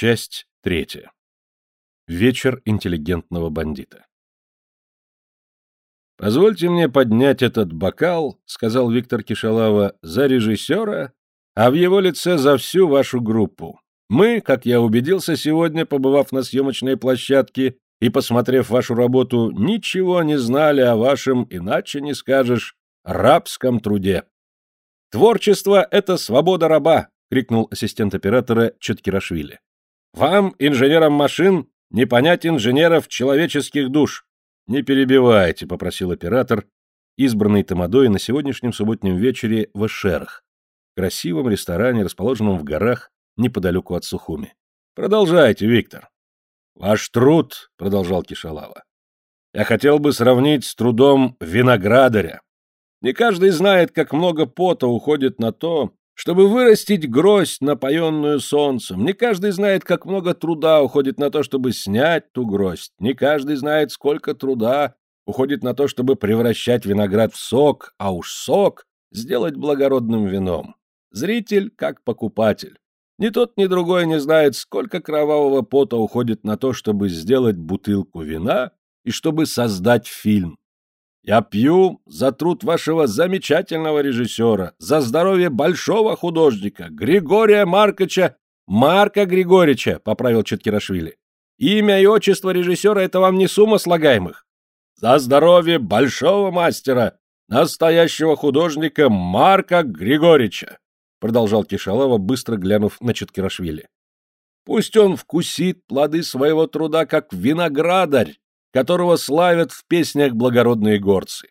Часть третья. Вечер интеллигентного бандита. «Позвольте мне поднять этот бокал», — сказал Виктор Кишалава, — «за режиссера, а в его лице за всю вашу группу. Мы, как я убедился сегодня, побывав на съемочной площадке и посмотрев вашу работу, ничего не знали о вашем, иначе не скажешь, рабском труде. Творчество — это свобода раба, — крикнул ассистент оператора Четкирашвили. «Вам, инженерам машин, не понять инженеров человеческих душ». «Не перебивайте», — попросил оператор, избранный Тамадой на сегодняшнем субботнем вечере в Эшерах, красивом ресторане, расположенном в горах неподалеку от Сухуми. «Продолжайте, Виктор». «Ваш труд», — продолжал Кишалава, — «я хотел бы сравнить с трудом виноградаря. Не каждый знает, как много пота уходит на то, чтобы вырастить гроздь, напоенную солнцем. Не каждый знает, как много труда уходит на то, чтобы снять ту гроздь. Не каждый знает, сколько труда уходит на то, чтобы превращать виноград в сок, а уж сок сделать благородным вином. Зритель как покупатель. Ни тот, ни другой не знает, сколько кровавого пота уходит на то, чтобы сделать бутылку вина и чтобы создать фильм. Я пью за труд вашего замечательного режиссера, за здоровье большого художника, Григория Марковича, Марка Григорьевича, поправил Четкирашвили. Имя и отчество режиссера — это вам не сумма слагаемых. За здоровье большого мастера, настоящего художника Марка Григорьевича, продолжал Кишалова, быстро глянув на Четкирашвили. Пусть он вкусит плоды своего труда, как виноградарь, которого славят в песнях благородные горцы.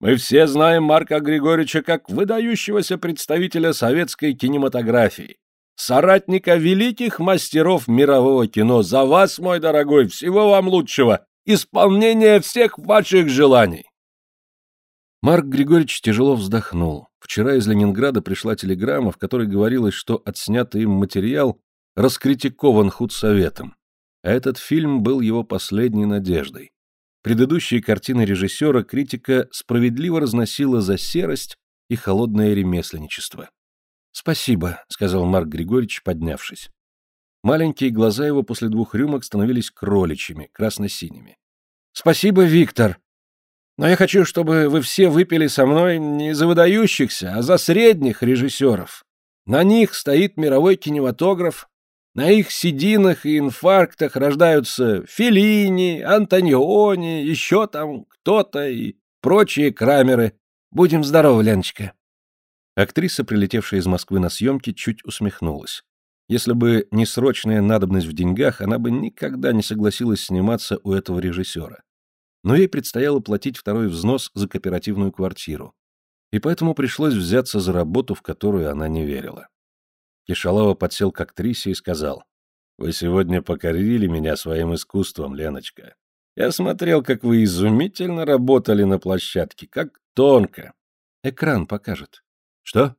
Мы все знаем Марка Григорьевича как выдающегося представителя советской кинематографии, соратника великих мастеров мирового кино. За вас, мой дорогой, всего вам лучшего, исполнения всех ваших желаний. Марк Григорьевич тяжело вздохнул. Вчера из Ленинграда пришла телеграмма, в которой говорилось, что отснятый им материал раскритикован худсоветом этот фильм был его последней надеждой. Предыдущие картины режиссера критика справедливо разносила за серость и холодное ремесленничество. «Спасибо», — сказал Марк Григорьевич, поднявшись. Маленькие глаза его после двух рюмок становились кроличьими, красно-синими. «Спасибо, Виктор. Но я хочу, чтобы вы все выпили со мной не за выдающихся, а за средних режиссеров. На них стоит мировой кинематограф, на их сединах и инфарктах рождаются Феллини, Антониони, еще там кто-то и прочие крамеры. Будем здоровы, Леночка. Актриса, прилетевшая из Москвы на съемки, чуть усмехнулась. Если бы не срочная надобность в деньгах, она бы никогда не согласилась сниматься у этого режиссера. Но ей предстояло платить второй взнос за кооперативную квартиру. И поэтому пришлось взяться за работу, в которую она не верила. Кишалова подсел к актрисе и сказал, «Вы сегодня покорили меня своим искусством, Леночка. Я смотрел, как вы изумительно работали на площадке, как тонко. Экран покажет». «Что?»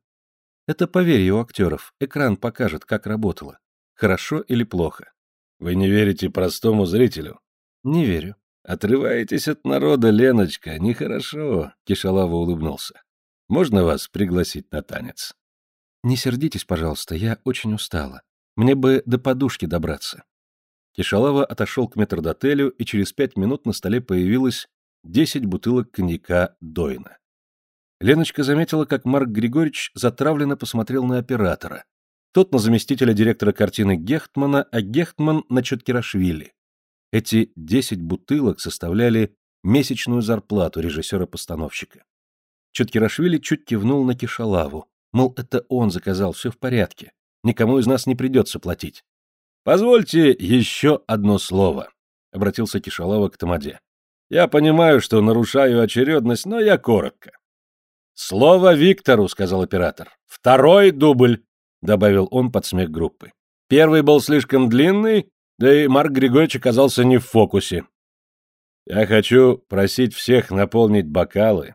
«Это поверье у актеров. Экран покажет, как работало. Хорошо или плохо». «Вы не верите простому зрителю?» «Не верю». «Отрываетесь от народа, Леночка, нехорошо», — Кишалава улыбнулся. «Можно вас пригласить на танец?» «Не сердитесь, пожалуйста, я очень устала. Мне бы до подушки добраться». Кишалава отошел к метрдотелю, и через пять минут на столе появилось десять бутылок коньяка Дойна. Леночка заметила, как Марк Григорьевич затравленно посмотрел на оператора. Тот на заместителя директора картины Гехтмана, а Гехтман на Чоткирашвили. Эти десять бутылок составляли месячную зарплату режиссера-постановщика. Чоткирашвили чуть кивнул на Кишалаву, Мол, это он заказал, все в порядке. Никому из нас не придется платить. «Позвольте еще одно слово», — обратился Кишалава к Тамаде. «Я понимаю, что нарушаю очередность, но я коротко». «Слово Виктору», — сказал оператор. «Второй дубль», — добавил он под смех группы. «Первый был слишком длинный, да и Марк Григорьевич оказался не в фокусе». «Я хочу просить всех наполнить бокалы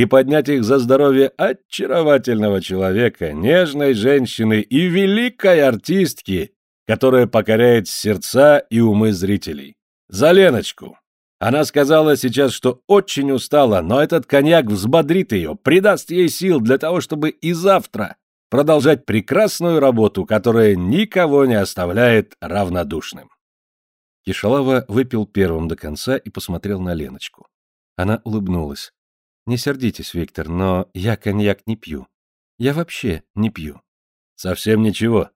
и поднять их за здоровье очаровательного человека, нежной женщины и великой артистки, которая покоряет сердца и умы зрителей. За Леночку. Она сказала сейчас, что очень устала, но этот коньяк взбодрит ее, придаст ей сил для того, чтобы и завтра продолжать прекрасную работу, которая никого не оставляет равнодушным. Кишалава выпил первым до конца и посмотрел на Леночку. Она улыбнулась. «Не сердитесь, Виктор, но я коньяк не пью. Я вообще не пью». «Совсем ничего».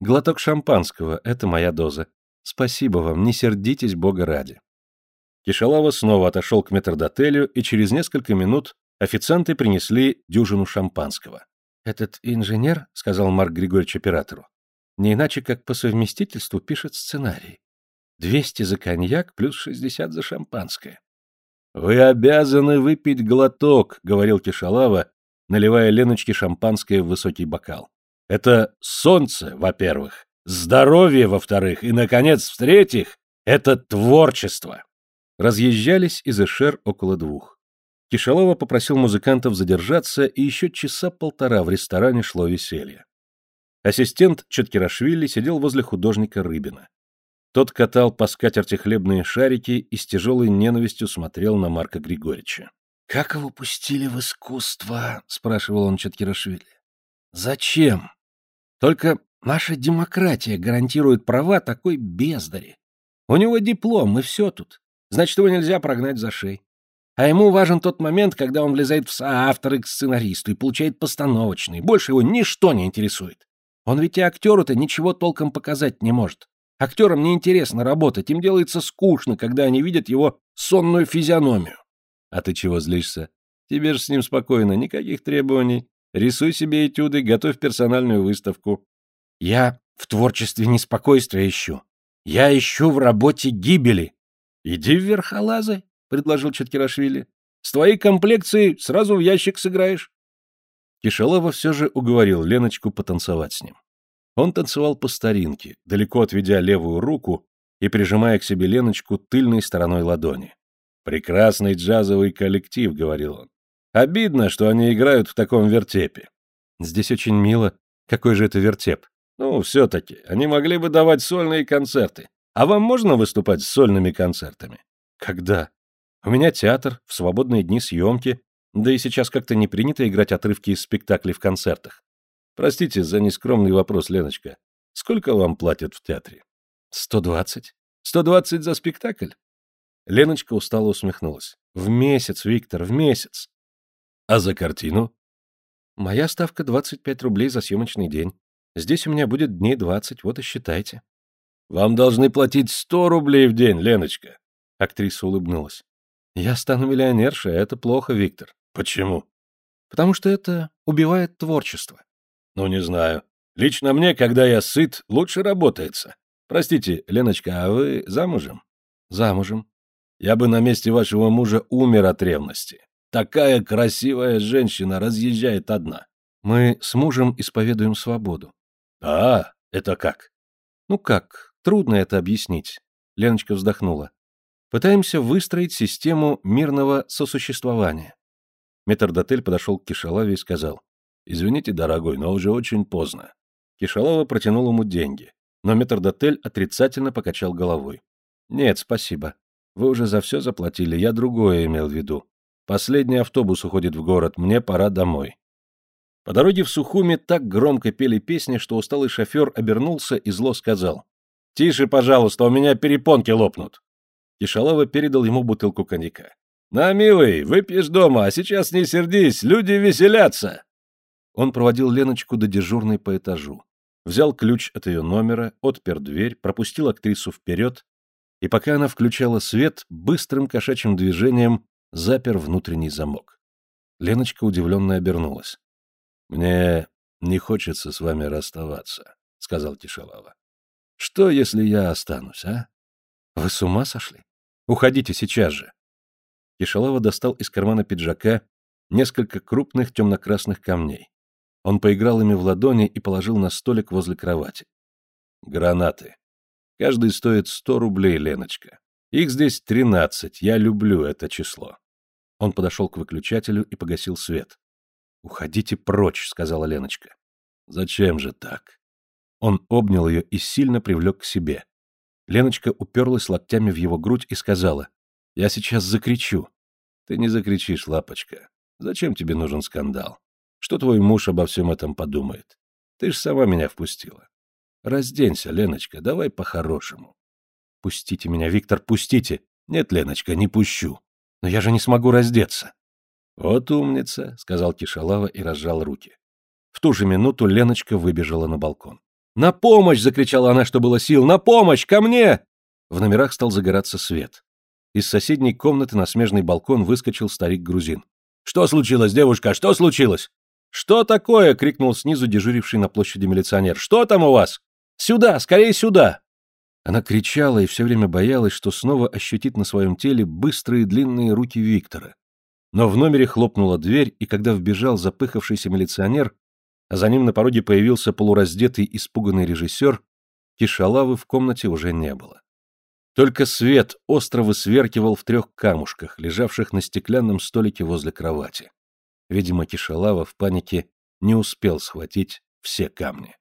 «Глоток шампанского — это моя доза. Спасибо вам, не сердитесь, бога ради». Кишалава снова отошел к метрдотелю, и через несколько минут официанты принесли дюжину шампанского. «Этот инженер, — сказал Марк Григорьевич оператору, — не иначе как по совместительству пишет сценарий. Двести за коньяк плюс шестьдесят за шампанское. «Вы обязаны выпить глоток», — говорил Кишалава, наливая Леночке шампанское в высокий бокал. «Это солнце, во-первых, здоровье, во-вторых, и, наконец, в-третьих, это творчество». Разъезжались из Эшер около двух. Кишалова попросил музыкантов задержаться, и еще часа полтора в ресторане шло веселье. Ассистент Четкирашвили сидел возле художника Рыбина. Тот катал по скатерти хлебные шарики и с тяжелой ненавистью смотрел на Марка Григорьевича. — Как его пустили в искусство? — спрашивал он Четкирашвили. — Зачем? Только наша демократия гарантирует права такой бездари. У него диплом, и все тут. Значит, его нельзя прогнать за шеи. А ему важен тот момент, когда он влезает в соавторы к сценаристу и получает постановочный. Больше его ничто не интересует. Он ведь и актеру-то ничего толком показать не может. Актерам неинтересно работать, им делается скучно, когда они видят его сонную физиономию. А ты чего злишься? Тебе же с ним спокойно, никаких требований. Рисуй себе этюды, готовь персональную выставку. Я в творчестве неспокойствия ищу. Я ищу в работе гибели. Иди в верхолазы, предложил Четкирашвили. С твоей комплекцией сразу в ящик сыграешь. Кишалова все же уговорил Леночку потанцевать с ним. Он танцевал по старинке, далеко отведя левую руку и прижимая к себе Леночку тыльной стороной ладони. «Прекрасный джазовый коллектив», — говорил он. «Обидно, что они играют в таком вертепе». «Здесь очень мило. Какой же это вертеп?» «Ну, все-таки. Они могли бы давать сольные концерты. А вам можно выступать с сольными концертами?» «Когда?» «У меня театр, в свободные дни съемки, да и сейчас как-то не принято играть отрывки из спектаклей в концертах. Простите за нескромный вопрос, Леночка. Сколько вам платят в театре? Сто двадцать. Сто двадцать за спектакль? Леночка устало усмехнулась. В месяц, Виктор, в месяц. А за картину? Моя ставка двадцать пять рублей за съемочный день. Здесь у меня будет дней двадцать, вот и считайте. Вам должны платить сто рублей в день, Леночка. Актриса улыбнулась. Я стану миллионершей, а это плохо, Виктор. Почему? Потому что это убивает творчество. Ну, не знаю. Лично мне, когда я сыт, лучше работается. Простите, Леночка, а вы замужем? Замужем. Я бы на месте вашего мужа умер от ревности. Такая красивая женщина разъезжает одна. Мы с мужем исповедуем свободу. А, это как? Ну как, трудно это объяснить. Леночка вздохнула. Пытаемся выстроить систему мирного сосуществования. Метрдотель подошел к Кишалаве и сказал. «Извините, дорогой, но уже очень поздно». Кишалова протянул ему деньги, но метрдотель отрицательно покачал головой. «Нет, спасибо. Вы уже за все заплатили, я другое имел в виду. Последний автобус уходит в город, мне пора домой». По дороге в Сухуми так громко пели песни, что усталый шофер обернулся и зло сказал. «Тише, пожалуйста, у меня перепонки лопнут». Кишалова передал ему бутылку коньяка. «На, милый, выпьешь дома, а сейчас не сердись, люди веселятся!» Он проводил Леночку до дежурной по этажу, взял ключ от ее номера, отпер дверь, пропустил актрису вперед, и пока она включала свет, быстрым кошачьим движением запер внутренний замок. Леночка удивленно обернулась. — Мне не хочется с вами расставаться, — сказал Тишалава. — Что, если я останусь, а? — Вы с ума сошли? Уходите сейчас же. Кишалава достал из кармана пиджака несколько крупных темно-красных камней. Он поиграл ими в ладони и положил на столик возле кровати. Гранаты. Каждый стоит сто рублей, Леночка. Их здесь тринадцать, я люблю это число. Он подошел к выключателю и погасил свет. «Уходите прочь», — сказала Леночка. «Зачем же так?» Он обнял ее и сильно привлек к себе. Леночка уперлась локтями в его грудь и сказала, «Я сейчас закричу». «Ты не закричишь, лапочка. Зачем тебе нужен скандал? Что твой муж обо всем этом подумает? Ты ж сама меня впустила. Разденься, Леночка, давай по-хорошему. Пустите меня, Виктор, пустите. Нет, Леночка, не пущу. Но я же не смогу раздеться. Вот умница, сказал Кишалава и разжал руки. В ту же минуту Леночка выбежала на балкон. «На помощь!» — закричала она, что было сил. «На помощь! Ко мне!» В номерах стал загораться свет. Из соседней комнаты на смежный балкон выскочил старик-грузин. «Что случилось, девушка? Что случилось?» «Что такое?» — крикнул снизу дежуривший на площади милиционер. «Что там у вас? Сюда! Скорее сюда!» Она кричала и все время боялась, что снова ощутит на своем теле быстрые длинные руки Виктора. Но в номере хлопнула дверь, и когда вбежал запыхавшийся милиционер, а за ним на пороге появился полураздетый испуганный режиссер, Кишалавы в комнате уже не было. Только свет остро высверкивал в трех камушках, лежавших на стеклянном столике возле кровати. Видимо, Кишалава в панике не успел схватить все камни.